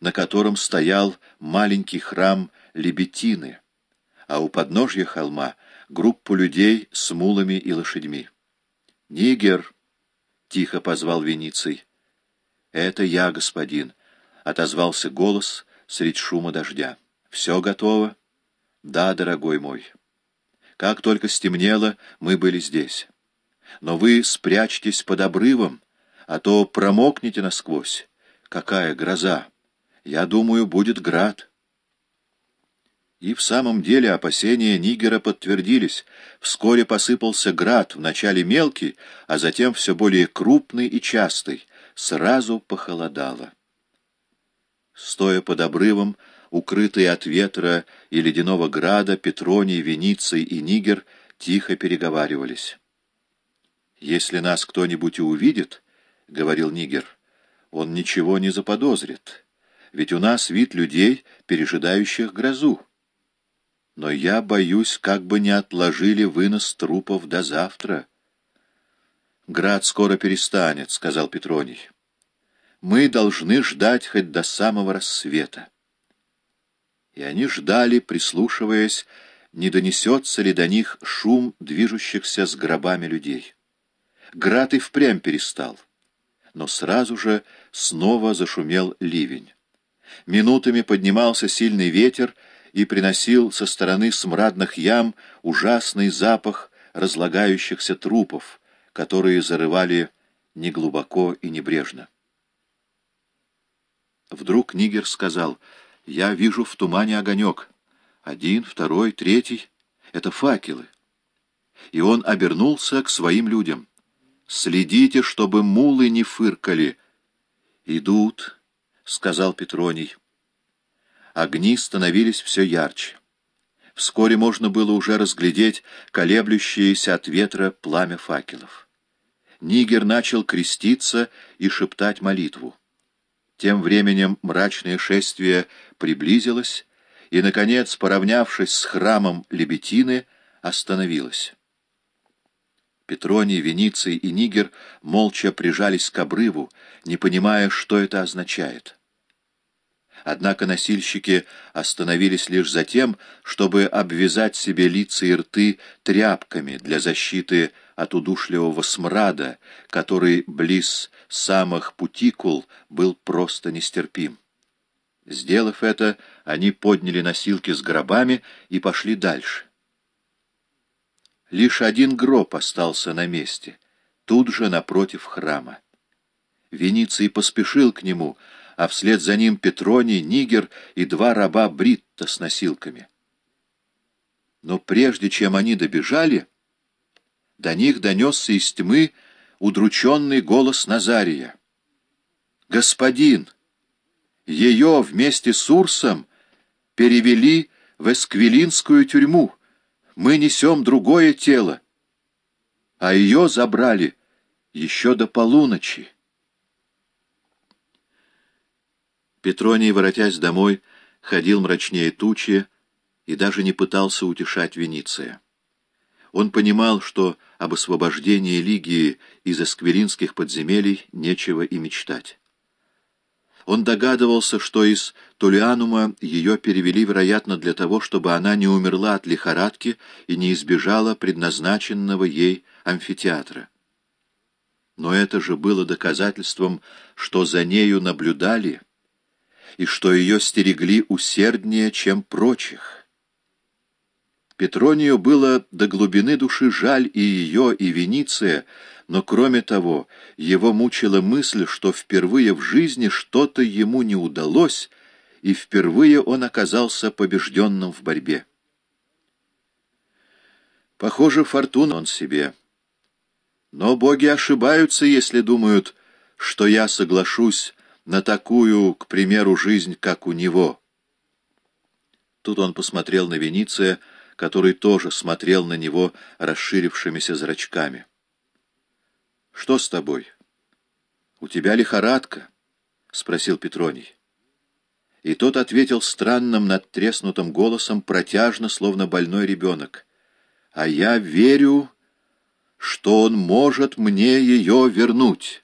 на котором стоял маленький храм Лебетины, а у подножья холма группу людей с мулами и лошадьми. «Нигер!» — тихо позвал Вениций. «Это я, господин», — отозвался голос средь шума дождя. «Все готово?» «Да, дорогой мой. Как только стемнело, мы были здесь. Но вы спрячьтесь под обрывом, а то промокнете насквозь. Какая гроза! Я думаю, будет град». И в самом деле опасения Нигера подтвердились. Вскоре посыпался град, вначале мелкий, а затем все более крупный и частый. Сразу похолодало. Стоя под обрывом, укрытые от ветра и ледяного града, Петроний, Вениций и Нигер тихо переговаривались. «Если нас кто-нибудь увидит, — говорил Нигер, — он ничего не заподозрит, ведь у нас вид людей, пережидающих грозу но я боюсь, как бы не отложили вынос трупов до завтра. «Град скоро перестанет», — сказал Петроний. «Мы должны ждать хоть до самого рассвета». И они ждали, прислушиваясь, не донесется ли до них шум движущихся с гробами людей. Град и впрямь перестал, но сразу же снова зашумел ливень. Минутами поднимался сильный ветер, и приносил со стороны смрадных ям ужасный запах разлагающихся трупов, которые зарывали неглубоко и небрежно. Вдруг Нигер сказал, «Я вижу в тумане огонек. Один, второй, третий — это факелы». И он обернулся к своим людям. «Следите, чтобы мулы не фыркали». «Идут», — сказал Петроний огни становились все ярче. Вскоре можно было уже разглядеть колеблющееся от ветра пламя факелов. Нигер начал креститься и шептать молитву. Тем временем мрачное шествие приблизилось и, наконец, поравнявшись с храмом Лебетины, остановилось. Петроний, Вениций и Нигер молча прижались к обрыву, не понимая, что это означает. Однако носильщики остановились лишь за тем, чтобы обвязать себе лица и рты тряпками для защиты от удушливого смрада, который близ самых путикул был просто нестерпим. Сделав это, они подняли носилки с гробами и пошли дальше. Лишь один гроб остался на месте, тут же напротив храма. Вениций поспешил к нему — а вслед за ним Петроний, Нигер и два раба Бритта с носилками. Но прежде чем они добежали, до них донесся из тьмы удрученный голос Назария. «Господин, ее вместе с Урсом перевели в Эсквилинскую тюрьму. Мы несем другое тело, а ее забрали еще до полуночи». Петроний, воротясь домой, ходил мрачнее тучи и даже не пытался утешать Вениция. Он понимал, что об освобождении Лигии из эсквилинских подземелий нечего и мечтать. Он догадывался, что из Тулианума ее перевели, вероятно, для того, чтобы она не умерла от лихорадки и не избежала предназначенного ей амфитеатра. Но это же было доказательством, что за нею наблюдали — и что ее стерегли усерднее, чем прочих. Петронию было до глубины души жаль и ее, и Вениция, но кроме того, его мучила мысль, что впервые в жизни что-то ему не удалось, и впервые он оказался побежденным в борьбе. Похоже, фортуна он себе. Но боги ошибаются, если думают, что я соглашусь на такую, к примеру, жизнь, как у него. Тут он посмотрел на Вениция, который тоже смотрел на него расширившимися зрачками. «Что с тобой? У тебя лихорадка?» — спросил Петроний. И тот ответил странным надтреснутым голосом, протяжно, словно больной ребенок. «А я верю, что он может мне ее вернуть».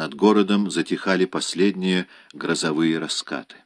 Над городом затихали последние грозовые раскаты.